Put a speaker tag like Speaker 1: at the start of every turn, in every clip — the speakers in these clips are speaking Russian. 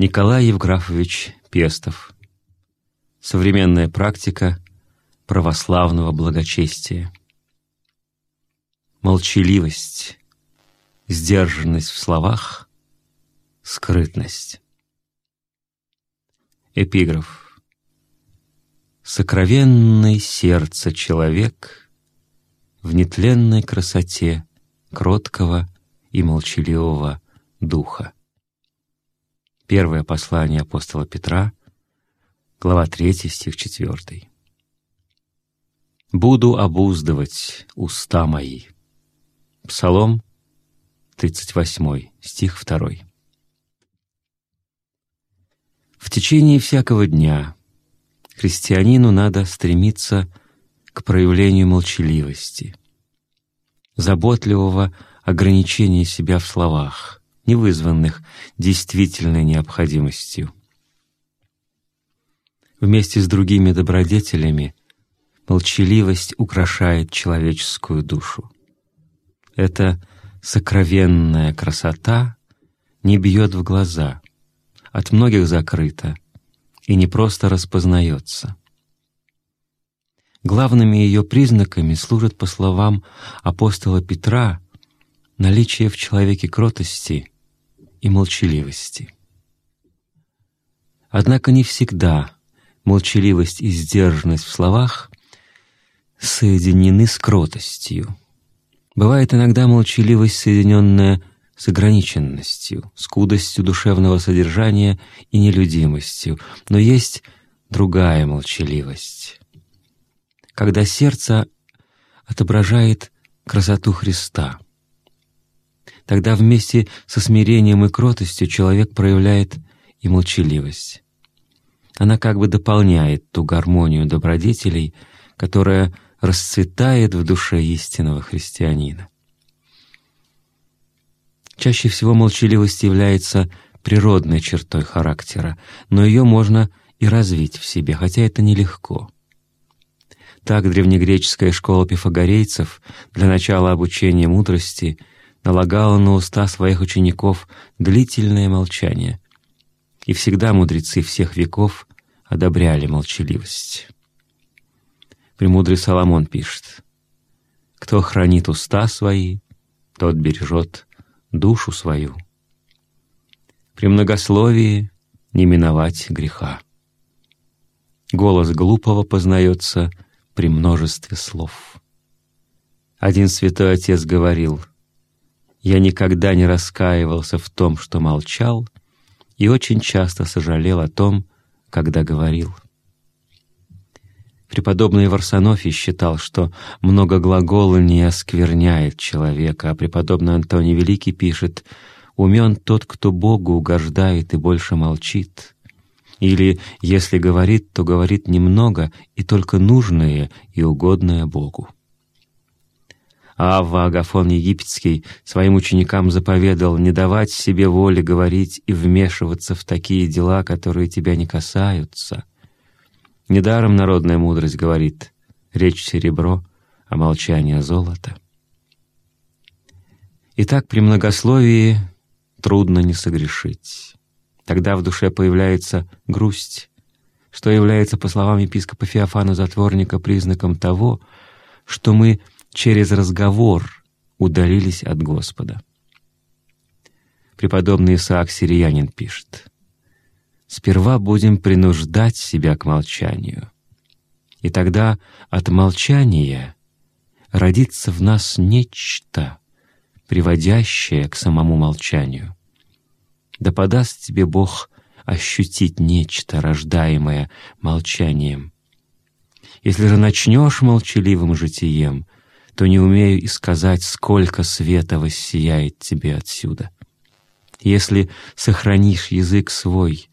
Speaker 1: Николай Евграфович Пестов. Современная практика православного благочестия. Молчаливость, сдержанность в словах, скрытность. Эпиграф. Сокровенный сердце человек в нетленной красоте кроткого и молчаливого духа. Первое послание апостола Петра, глава 3, стих 4. «Буду обуздывать уста мои». Псалом 38, стих 2. В течение всякого дня христианину надо стремиться к проявлению молчаливости, заботливого ограничения себя в словах, не вызванных действительной необходимостью. Вместе с другими добродетелями молчаливость украшает человеческую душу. Эта сокровенная красота не бьет в глаза, от многих закрыта и не просто распознается. Главными ее признаками служат, по словам апостола Петра, наличие в человеке кротости и молчаливости. Однако не всегда молчаливость и сдержанность в словах соединены с кротостью. Бывает иногда молчаливость, соединенная с ограниченностью, скудостью душевного содержания и нелюдимостью, но есть другая молчаливость, когда сердце отображает красоту Христа. Тогда вместе со смирением и кротостью человек проявляет и молчаливость. Она как бы дополняет ту гармонию добродетелей, которая расцветает в душе истинного христианина. Чаще всего молчаливость является природной чертой характера, но ее можно и развить в себе, хотя это нелегко. Так древнегреческая школа пифагорейцев для начала обучения мудрости налагала на уста своих учеников длительное молчание, и всегда мудрецы всех веков одобряли молчаливость. Премудрый Соломон пишет, «Кто хранит уста свои, тот бережет душу свою. При многословии не миновать греха. Голос глупого познается при множестве слов. Один святой отец говорил, «Я никогда не раскаивался в том, что молчал, и очень часто сожалел о том, когда говорил». Преподобный Варсонофий считал, что многоглаголание оскверняет человека, а преподобный Антоний Великий пишет «Умен тот, кто Богу угождает и больше молчит». Или, если говорит, то говорит немного и только нужное и угодное Богу. Авва Агафон Египетский своим ученикам заповедал не давать себе воли говорить и вмешиваться в такие дела, которые тебя не касаются — Недаром народная мудрость говорит «речь серебро, а молчание золото». Итак, при многословии трудно не согрешить. Тогда в душе появляется грусть, что является, по словам епископа Феофана Затворника, признаком того, что мы через разговор удалились от Господа. Преподобный Исаак Сириянин пишет — сперва будем принуждать себя к молчанию. И тогда от молчания родится в нас нечто, приводящее к самому молчанию. Да подаст тебе Бог ощутить нечто, рождаемое молчанием. Если же начнешь молчаливым житием, то не умею и сказать, сколько света воссияет тебе отсюда. Если сохранишь язык свой,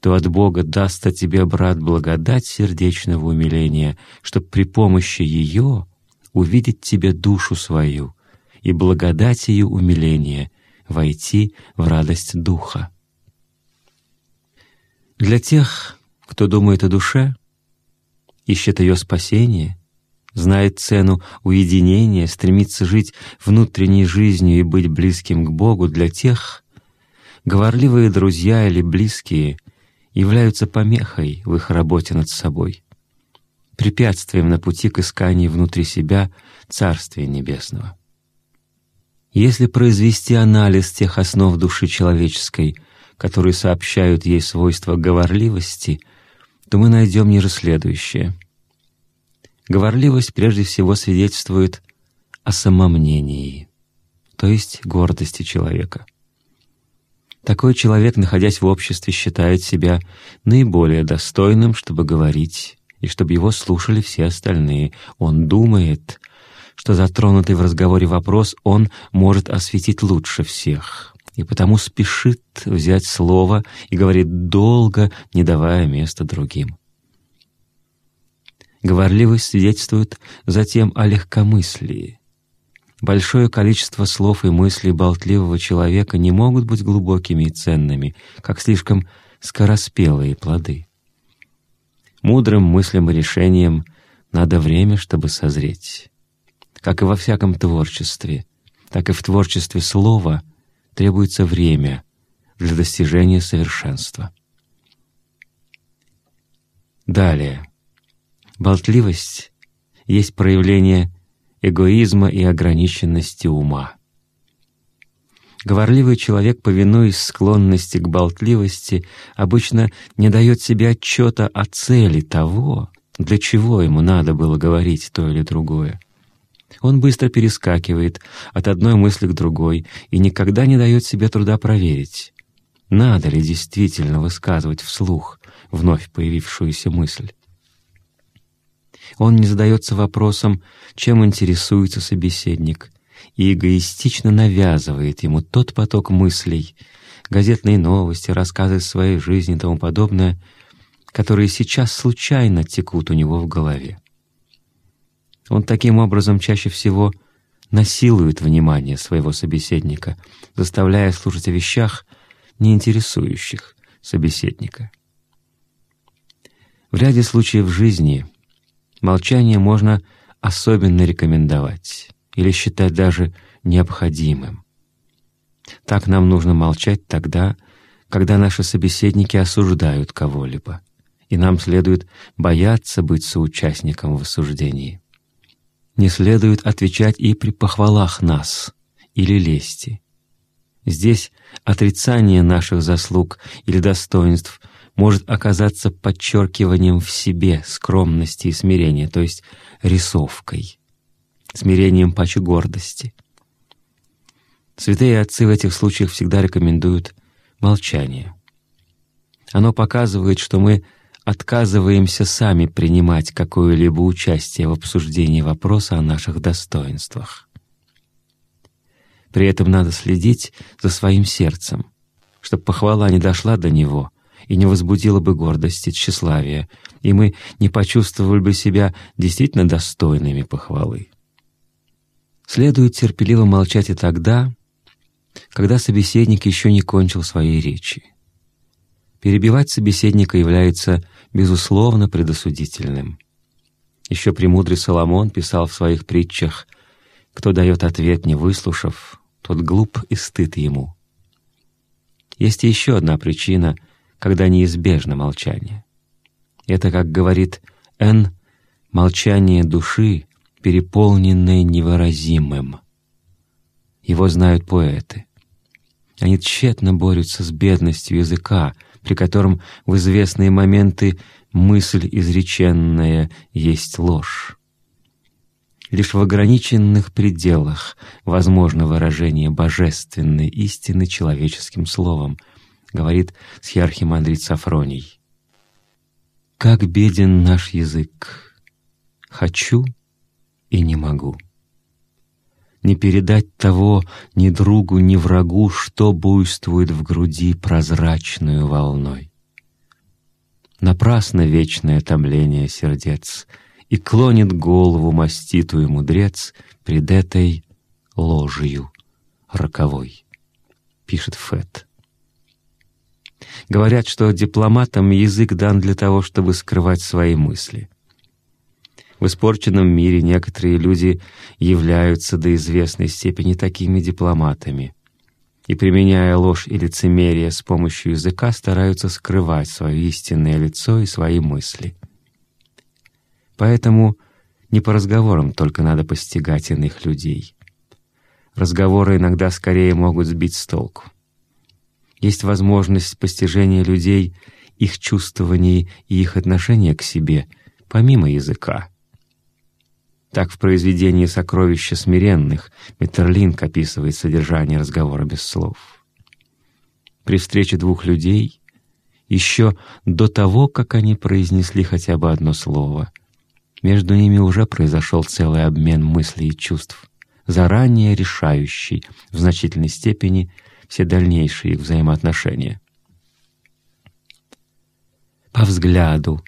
Speaker 1: то от Бога даст о тебе, брат, благодать сердечного умиления, чтоб при помощи ее увидеть тебе душу свою и благодать ее умиления войти в радость Духа. Для тех, кто думает о душе, ищет ее спасение, знает цену уединения, стремится жить внутренней жизнью и быть близким к Богу, для тех говорливые друзья или близкие являются помехой в их работе над собой, препятствием на пути к исканию внутри себя Царствия Небесного. Если произвести анализ тех основ души человеческой, которые сообщают ей свойства говорливости, то мы найдем ниже следующее. Говорливость прежде всего свидетельствует о самомнении, то есть гордости человека. Такой человек, находясь в обществе, считает себя наиболее достойным, чтобы говорить, и чтобы его слушали все остальные. Он думает, что затронутый в разговоре вопрос он может осветить лучше всех, и потому спешит взять слово и говорит долго, не давая места другим. Говорливость свидетельствует затем о легкомыслии. Большое количество слов и мыслей болтливого человека не могут быть глубокими и ценными, как слишком скороспелые плоды. Мудрым мыслям и решениям надо время, чтобы созреть. Как и во всяком творчестве, так и в творчестве слова требуется время для достижения совершенства. Далее. Болтливость есть проявление эгоизма и ограниченности ума. Говорливый человек, повинуясь склонности к болтливости, обычно не дает себе отчета о цели того, для чего ему надо было говорить то или другое. Он быстро перескакивает от одной мысли к другой и никогда не дает себе труда проверить, надо ли действительно высказывать вслух вновь появившуюся мысль. Он не задается вопросом, чем интересуется собеседник, и эгоистично навязывает ему тот поток мыслей, газетные новости, рассказы своей жизни и тому подобное, которые сейчас случайно текут у него в голове. Он таким образом чаще всего насилует внимание своего собеседника, заставляя слушать о вещах, не интересующих собеседника. В ряде случаев жизни молчание можно особенно рекомендовать или считать даже необходимым. Так нам нужно молчать тогда, когда наши собеседники осуждают кого-либо, и нам следует бояться быть соучастником в осуждении. Не следует отвечать и при похвалах нас или лести. Здесь отрицание наших заслуг или достоинств может оказаться подчеркиванием в себе скромности и смирения, то есть рисовкой смирением паче гордости. Святые отцы в этих случаях всегда рекомендуют молчание. Оно показывает, что мы отказываемся сами принимать какое-либо участие в обсуждении вопроса о наших достоинствах. При этом надо следить за своим сердцем, чтобы похвала не дошла до него и не возбудила бы гордости, тщеславия, и мы не почувствовали бы себя действительно достойными похвалы. Следует терпеливо молчать и тогда, когда собеседник еще не кончил своей речи. Перебивать собеседника является, безусловно, предосудительным. Еще премудрый Соломон писал в своих притчах «Кто дает ответ, не выслушав, тот глуп и стыд ему». Есть еще одна причина, когда неизбежно молчание. Это, как говорит Н, молчание души переполненное невыразимым. Его знают поэты. Они тщетно борются с бедностью языка, при котором в известные моменты мысль изреченная есть ложь. Лишь в ограниченных пределах возможно выражение божественной истины человеческим словом, говорит схиархимандрит Сафроний. «Как беден наш язык! Хочу — и не могу. Не передать того ни другу, ни врагу, что буйствует в груди прозрачную волной. Напрасно вечное томление сердец, и клонит голову маститую мудрец пред этой ложью роковой, пишет Фет. Говорят, что дипломатам язык дан для того, чтобы скрывать свои мысли. В испорченном мире некоторые люди являются до известной степени такими дипломатами. и, применяя ложь и лицемерие с помощью языка, стараются скрывать свое истинное лицо и свои мысли. Поэтому не по разговорам только надо постигать иных людей. Разговоры иногда скорее могут сбить с толку. Есть возможность постижения людей, их чувствований и их отношения к себе, помимо языка. Так в произведении «Сокровища смиренных» Метерлинк описывает содержание разговора без слов. При встрече двух людей, еще до того, как они произнесли хотя бы одно слово, между ними уже произошел целый обмен мыслей и чувств, заранее решающий в значительной степени все дальнейшие их взаимоотношения. По взгляду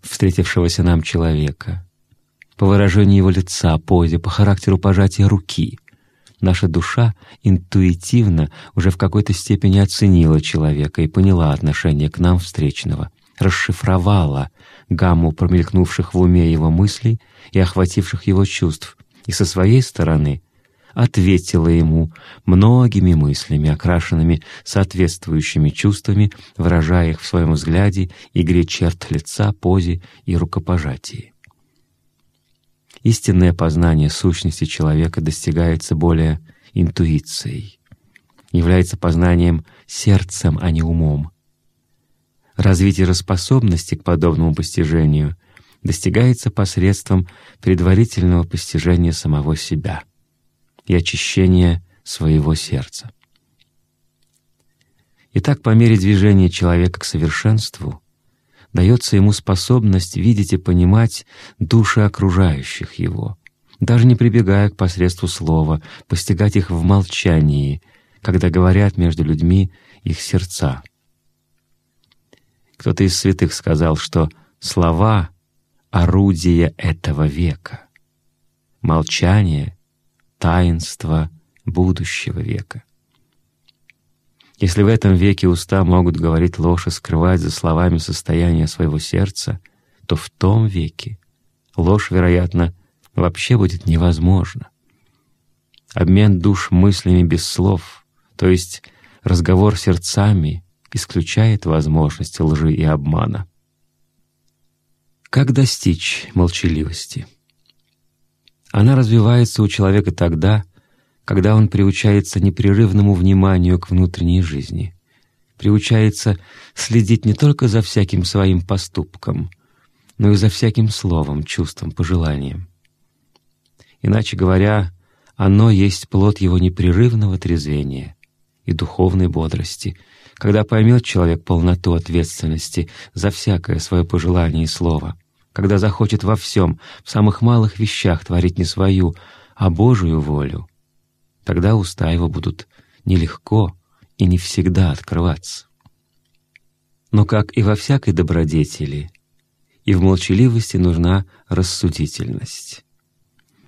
Speaker 1: встретившегося нам человека — по выражению его лица, позе, по характеру пожатия руки. Наша душа интуитивно уже в какой-то степени оценила человека и поняла отношение к нам встречного, расшифровала гамму промелькнувших в уме его мыслей и охвативших его чувств, и со своей стороны ответила ему многими мыслями, окрашенными соответствующими чувствами, выражая их в своем взгляде, игре черт лица, позе и рукопожатии. Истинное познание сущности человека достигается более интуицией, является познанием сердцем, а не умом. Развитие способности к подобному постижению достигается посредством предварительного постижения самого себя и очищения своего сердца. Итак, по мере движения человека к совершенству — дается ему способность видеть и понимать души окружающих его, даже не прибегая к посредству слова, постигать их в молчании, когда говорят между людьми их сердца. Кто-то из святых сказал, что слова — орудие этого века, молчание — таинство будущего века. Если в этом веке уста могут говорить ложь и скрывать за словами состояние своего сердца, то в том веке ложь, вероятно, вообще будет невозможна. Обмен душ мыслями без слов, то есть разговор сердцами, исключает возможность лжи и обмана. Как достичь молчаливости? Она развивается у человека тогда, когда он приучается непрерывному вниманию к внутренней жизни, приучается следить не только за всяким своим поступком, но и за всяким словом, чувством, пожеланием. Иначе говоря, оно есть плод его непрерывного трезвения и духовной бодрости, когда поймет человек полноту ответственности за всякое свое пожелание и слово, когда захочет во всем, в самых малых вещах творить не свою, а Божию волю — Тогда уста его будут нелегко и не всегда открываться. Но, как и во всякой добродетели, и в молчаливости нужна рассудительность.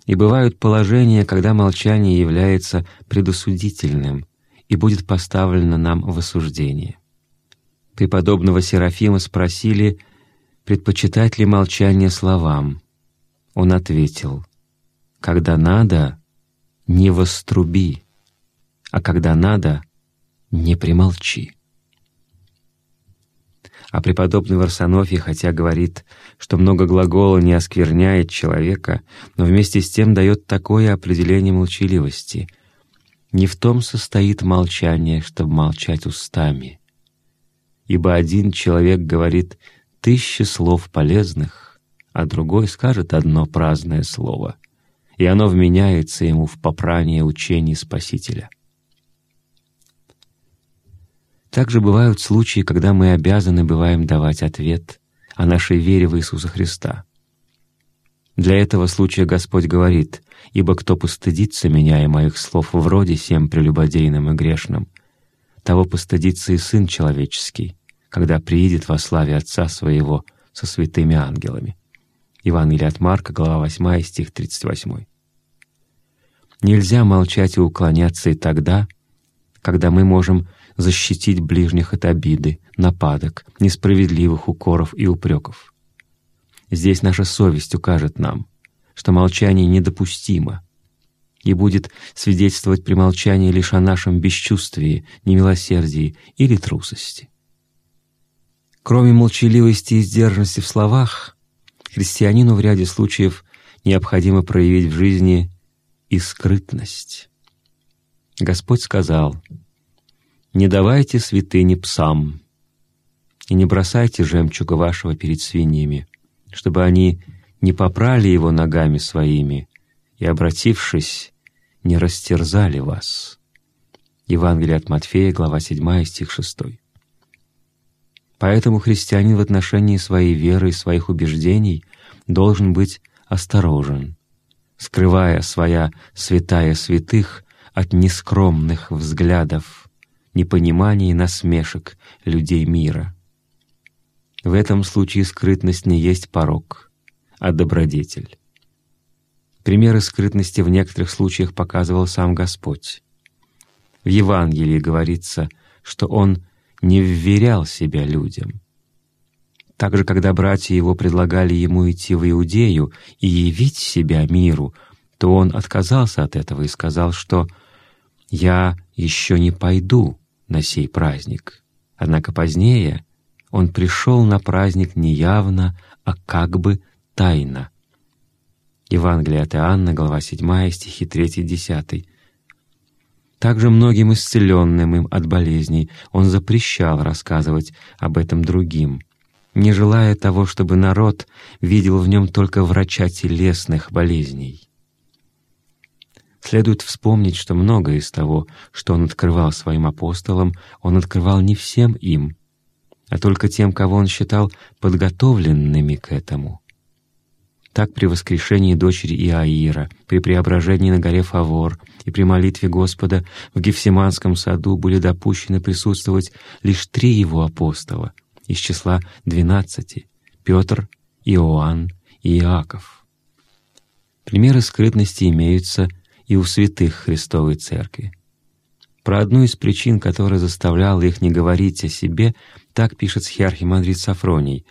Speaker 1: И бывают положения, когда молчание является предосудительным и будет поставлено нам в осуждение. Преподобного Серафима спросили, предпочитать ли молчание словам. Он ответил, «Когда надо, не воструби, а когда надо, не примолчи. А преподобный Варсонофий, хотя говорит, что много глагола не оскверняет человека, но вместе с тем дает такое определение молчаливости. Не в том состоит молчание, чтобы молчать устами. Ибо один человек говорит тысячи слов полезных, а другой скажет одно праздное слово — и оно вменяется ему в попрание учений Спасителя. Также бывают случаи, когда мы обязаны бываем давать ответ о нашей вере в Иисуса Христа. Для этого случая Господь говорит, «Ибо кто постыдится меня и моих слов вроде всем прелюбодейным и грешным, того постыдится и Сын Человеческий, когда приидет во славе Отца Своего со святыми ангелами». Евангелие от Марка, глава 8, стих 38. Нельзя молчать и уклоняться и тогда, когда мы можем защитить ближних от обиды, нападок, несправедливых укоров и упреков. Здесь наша совесть укажет нам, что молчание недопустимо, и будет свидетельствовать при молчании лишь о нашем бесчувствии, немилосердии или трусости. Кроме молчаливости и сдержанности в словах, христианину в ряде случаев необходимо проявить в жизни и скрытность. Господь сказал, «Не давайте святыни псам, и не бросайте жемчуга вашего перед свиньями, чтобы они не попрали его ногами своими и, обратившись, не растерзали вас». Евангелие от Матфея, глава 7, стих 6. Поэтому христианин в отношении своей веры и своих убеждений должен быть осторожен, скрывая своя святая святых от нескромных взглядов, непонимания и насмешек людей мира. В этом случае скрытность не есть порог, а добродетель. Примеры скрытности в некоторых случаях показывал сам Господь. В Евангелии говорится, что Он не вверял себя людям. Также, когда братья его предлагали ему идти в Иудею и явить себя миру, то он отказался от этого и сказал, что «я еще не пойду на сей праздник». Однако позднее он пришел на праздник не явно, а как бы тайно. Евангелие от Иоанна, глава 7, стихи 3-10. Также многим исцеленным им от болезней он запрещал рассказывать об этом другим, не желая того, чтобы народ видел в нем только врача телесных болезней. Следует вспомнить, что многое из того, что он открывал своим апостолам, он открывал не всем им, а только тем, кого он считал подготовленными к этому — так при воскрешении дочери Иаира, при преображении на горе Фавор и при молитве Господа в Гефсиманском саду были допущены присутствовать лишь три его апостола из числа двенадцати — Петр, Иоанн и Иаков. Примеры скрытности имеются и у святых Христовой Церкви. Про одну из причин, которая заставляла их не говорить о себе, так пишет схиархимандрит Сафроний.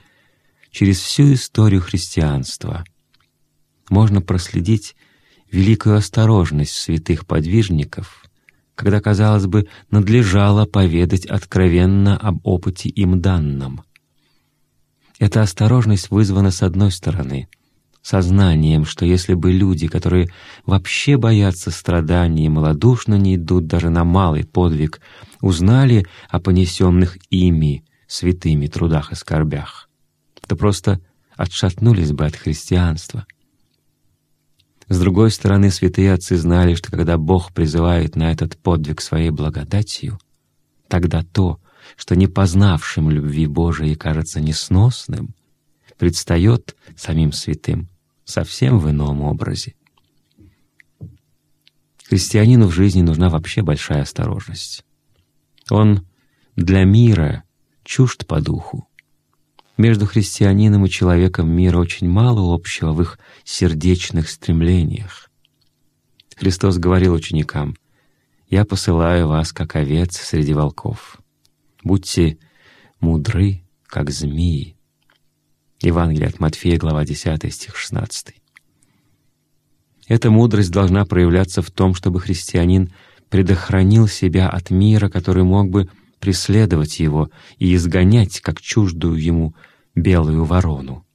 Speaker 1: «Через всю историю христианства — можно проследить великую осторожность святых подвижников, когда, казалось бы, надлежало поведать откровенно об опыте им данном. Эта осторожность вызвана, с одной стороны, сознанием, что если бы люди, которые вообще боятся страданий и малодушно не идут даже на малый подвиг, узнали о понесенных ими святыми трудах и скорбях, то просто отшатнулись бы от христианства — с другой стороны, святые отцы знали, что когда Бог призывает на этот подвиг своей благодатью, тогда то, что не познавшим любви Божией кажется несносным, предстает самим святым совсем в ином образе. Христианину в жизни нужна вообще большая осторожность. Он для мира чужд по духу, между христианином и человеком мира очень мало общего в их сердечных стремлениях. Христос говорил ученикам, «Я посылаю вас, как овец среди волков. Будьте мудры, как змеи». Евангелие от Матфея, глава 10, стих 16. Эта мудрость должна проявляться в том, чтобы христианин предохранил себя от мира, который мог бы преследовать его и изгонять, как чуждую ему, белую ворону.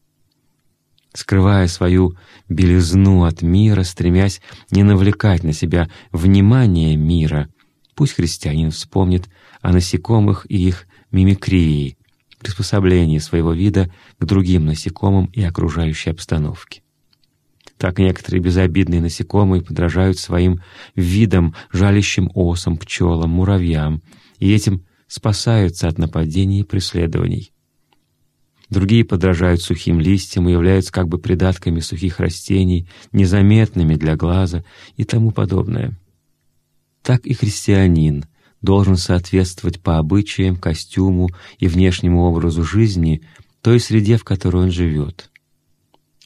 Speaker 1: Скрывая свою белизну от мира, стремясь не навлекать на себя внимание мира, пусть христианин вспомнит о насекомых и их мимикрии, приспособлении своего вида к другим насекомым и окружающей обстановке. Так некоторые безобидные насекомые подражают своим видам, жалящим осам, пчелам, муравьям, и этим спасаются от нападений и преследований. Другие подражают сухим листьям и являются как бы придатками сухих растений, незаметными для глаза и тому подобное. Так и христианин должен соответствовать по обычаям, костюму и внешнему образу жизни той среде, в которой он живет.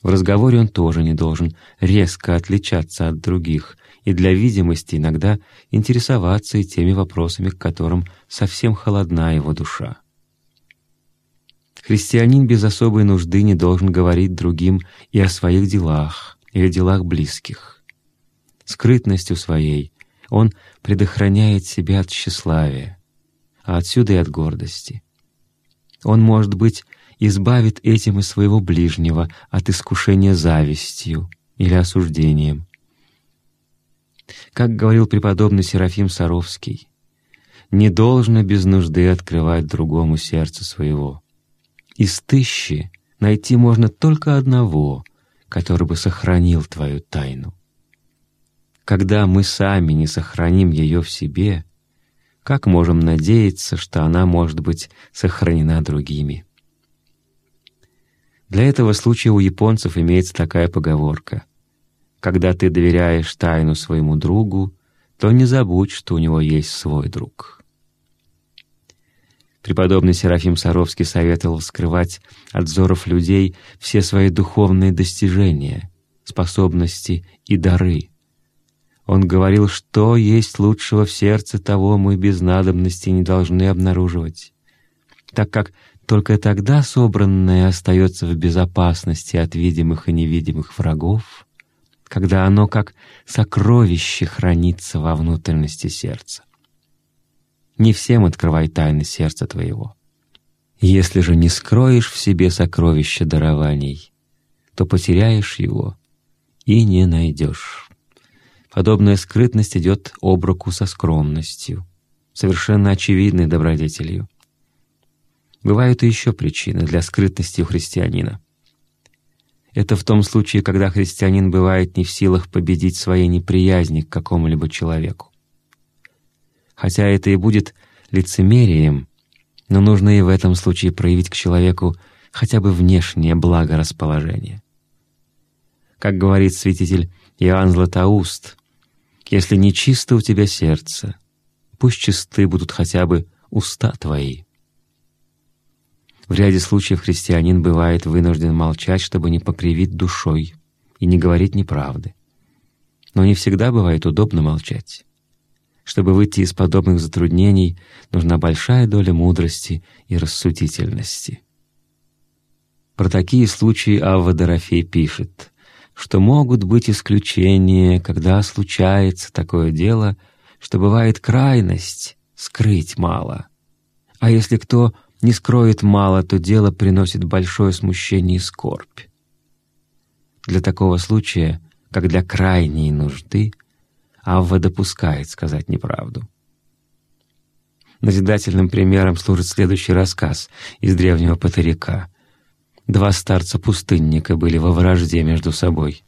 Speaker 1: В разговоре он тоже не должен резко отличаться от других и для видимости иногда интересоваться и теми вопросами, к которым совсем холодна его душа. Христианин без особой нужды не должен говорить другим и о своих делах, и о делах близких. Скрытностью своей он предохраняет себя от тщеславия, а отсюда и от гордости. Он, может быть, избавит этим и своего ближнего от искушения завистью или осуждением. Как говорил преподобный Серафим Саровский, «Не должно без нужды открывать другому сердце своего. Из тысячи найти можно только одного, который бы сохранил твою тайну. Когда мы сами не сохраним ее в себе, как можем надеяться, что она может быть сохранена другими?» Для этого случая у японцев имеется такая поговорка. Когда ты доверяешь тайну своему другу, то не забудь, что у него есть свой друг. Преподобный Серафим Саровский советовал скрывать от взоров людей все свои духовные достижения, способности и дары. Он говорил, что есть лучшего в сердце, того мы без надобности не должны обнаруживать, так как только тогда собранное остается в безопасности от видимых и невидимых врагов, когда оно как сокровище хранится во внутренности сердца. Не всем открывай тайны сердца твоего. Если же не скроешь в себе сокровище дарований, то потеряешь его и не найдешь. Подобная скрытность идет об руку со скромностью, совершенно очевидной добродетелью. Бывают и еще причины для скрытности у христианина. Это в том случае, когда христианин бывает не в силах победить своей неприязни к какому-либо человеку. Хотя это и будет лицемерием, но нужно и в этом случае проявить к человеку хотя бы внешнее благорасположение. Как говорит святитель Иоанн Златоуст, «Если не чисто у тебя сердце, пусть чисты будут хотя бы уста твои». В ряде случаев христианин бывает вынужден молчать, чтобы не покривить душой и не говорить неправды. Но не всегда бывает удобно молчать. Чтобы выйти из подобных затруднений, нужна большая доля мудрости и рассудительности. Про такие случаи Авва Дорофей пишет, что могут быть исключения, когда случается такое дело, что бывает крайность, скрыть мало. А если кто не скроет мало, то дело приносит большое смущение и скорбь. Для такого случая, как для крайней нужды, Авва допускает сказать неправду. Назидательным примером служит следующий рассказ из древнего патарика. Два старца-пустынника были во вражде между собой.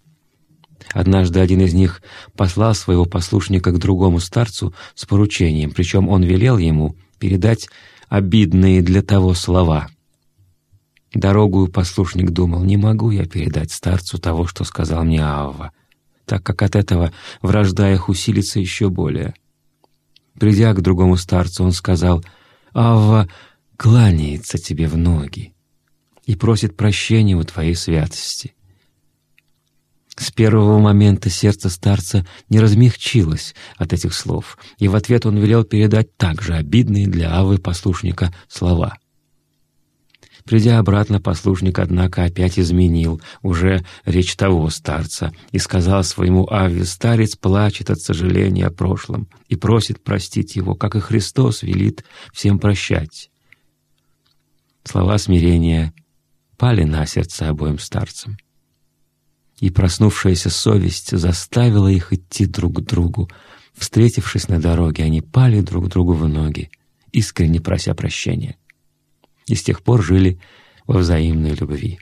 Speaker 1: Однажды один из них послал своего послушника к другому старцу с поручением, причем он велел ему передать обидные для того слова. Дорогую послушник думал, не могу я передать старцу того, что сказал мне Авва, так как от этого вражда их усилится еще более. Придя к другому старцу, он сказал, «Авва кланяется тебе в ноги и просит прощения у твоей святости. С первого момента сердце старца не размягчилось от этих слов, и в ответ он велел передать также обидные для Авы послушника слова. Придя обратно, послушник, однако, опять изменил уже речь того старца и сказал своему Аве, «Старец плачет от сожаления о прошлом и просит простить его, как и Христос велит всем прощать». Слова смирения пали на сердце обоим старцам и проснувшаяся совесть заставила их идти друг к другу. Встретившись на дороге, они пали друг другу в ноги, искренне прося прощения. И с тех пор жили во взаимной любви.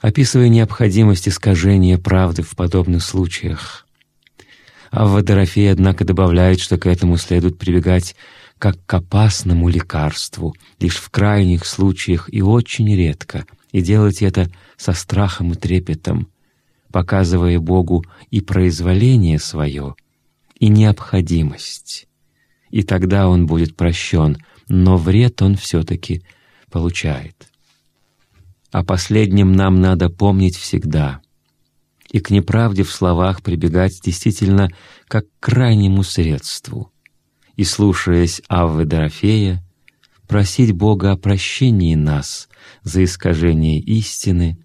Speaker 1: Описывая необходимость искажения правды в подобных случаях, Авва Дорофей, однако, добавляет, что к этому следует прибегать как к опасному лекарству, лишь в крайних случаях и очень редко — и делать это со страхом и трепетом, показывая Богу и произволение свое, и необходимость. И тогда он будет прощен, но вред он все-таки получает. О последнем нам надо помнить всегда, и к неправде в словах прибегать действительно как к крайнему средству, и, слушаясь Аввы Дорофея, просить Бога о прощении нас за искажение истины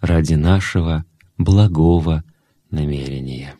Speaker 1: ради нашего благого намерения.